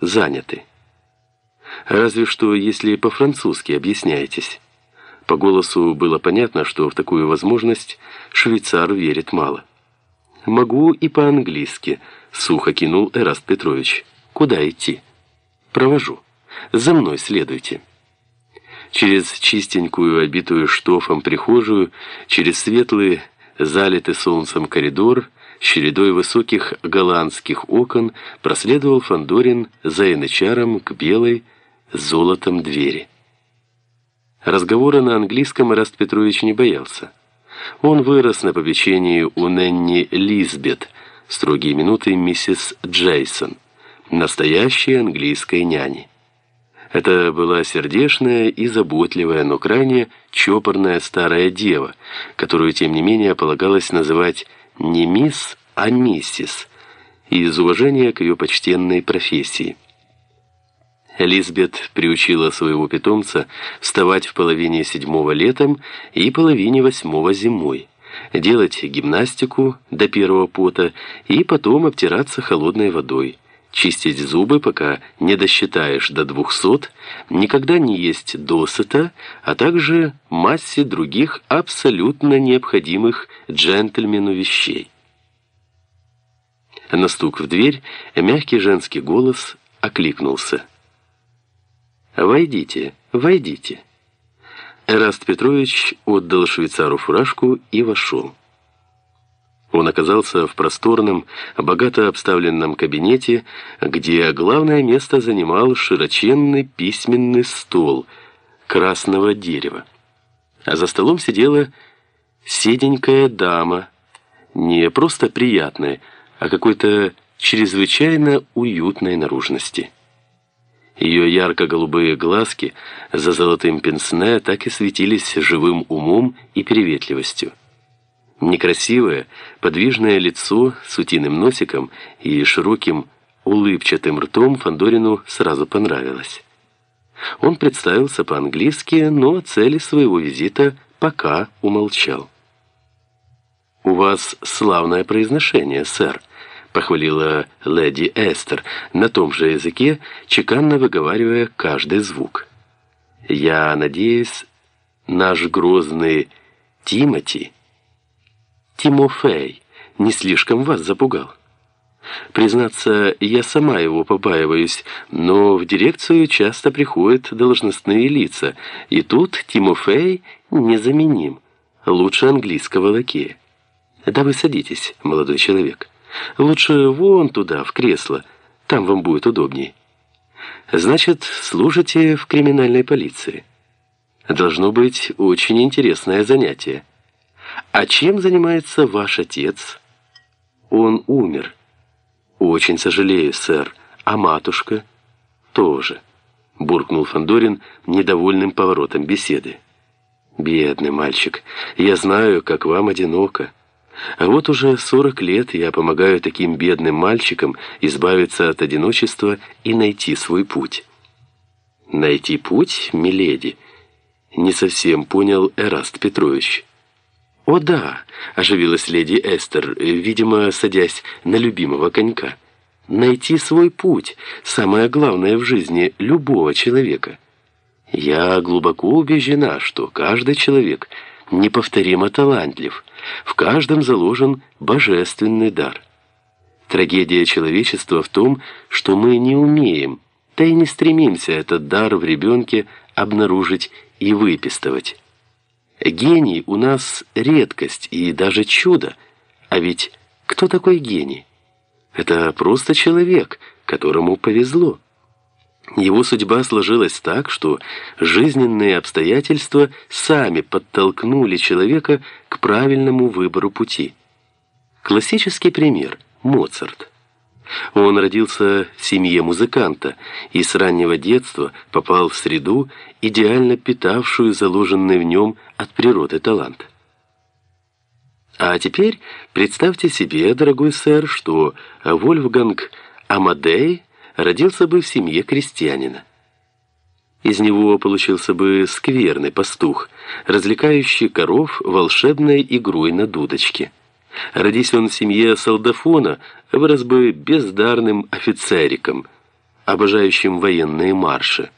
заняты. Разве что, если по-французски объясняетесь. По голосу было понятно, что в такую возможность швейцар верит мало. «Могу и по-английски», — сухо кинул Эраст Петрович. «Куда идти?» «Провожу. За мной следуйте». Через чистенькую, обитую штофом прихожую, через светлый, залитый солнцем коридор, чередой высоких голландских окон проследовал Фандорин за янычаром к белой с золотом двери. Разговора на английском Раст Петрович не боялся. Он вырос на попечении у Ненни Лизбет, строгие минуты миссис Джейсон, настоящей английской няни. Это была сердечная и заботливая, но крайне чопорная старая дева, которую, тем не менее, полагалось называть не мисс, а миссис, из уважения к ее почтенной профессии. Лизбет приучила своего питомца вставать в половине седьмого летом и половине восьмого зимой, делать гимнастику до первого пота и потом обтираться холодной водой, чистить зубы, пока не досчитаешь до двухсот, никогда не есть досыта, а также массе других абсолютно необходимых джентльмену вещей. На стук в дверь мягкий женский голос окликнулся. «Войдите, войдите». Эраст Петрович отдал швейцару фуражку и вошел. Он оказался в просторном, богато обставленном кабинете, где главное место занимал широченный письменный стол красного дерева. А за столом сидела седенькая дама, не просто приятная, а какой-то чрезвычайно уютной наружности. Ее ярко-голубые глазки за золотым пенсне так и светились живым умом и приветливостью. Некрасивое, подвижное лицо с утиным носиком и широким улыбчатым ртом Фандорину сразу понравилось. Он представился по-английски, но о цели своего визита пока умолчал. «У вас славное произношение, сэр», — похвалила леди Эстер на том же языке, чеканно выговаривая каждый звук. «Я надеюсь, наш грозный Тимоти...» Тимофей не слишком вас запугал? Признаться, я сама его побаиваюсь, но в дирекцию часто приходят должностные лица, и тут Тимофей незаменим, лучше английского лакея. Да вы садитесь, молодой человек. Лучше вон туда, в кресло, там вам будет удобней. Значит, служите в криминальной полиции. Должно быть очень интересное занятие. «А чем занимается ваш отец?» «Он умер». «Очень сожалею, сэр. А матушка?» «Тоже», — буркнул Фандорин недовольным поворотом беседы. «Бедный мальчик, я знаю, как вам одиноко. А вот уже сорок лет я помогаю таким бедным мальчикам избавиться от одиночества и найти свой путь». «Найти путь, миледи?» Не совсем понял Эраст Петрович. «О да!» – оживилась леди Эстер, видимо, садясь на любимого конька. «Найти свой путь – самое главное в жизни любого человека. Я глубоко убеждена, что каждый человек неповторимо талантлив, в каждом заложен божественный дар. Трагедия человечества в том, что мы не умеем, да и не стремимся этот дар в ребенке обнаружить и выпистывать». Гений у нас редкость и даже чудо. А ведь кто такой гений? Это просто человек, которому повезло. Его судьба сложилась так, что жизненные обстоятельства сами подтолкнули человека к правильному выбору пути. Классический пример – Моцарт. Он родился в семье музыканта и с раннего детства попал в среду, идеально питавшую заложенный в нем от природы талант. А теперь представьте себе, дорогой сэр, что Вольфганг Амадей родился бы в семье крестьянина. Из него получился бы скверный пастух, развлекающий коров волшебной игрой на дудочке. Родись он в семье солдафона, вырос бы бездарным офицериком, обожающим военные марши.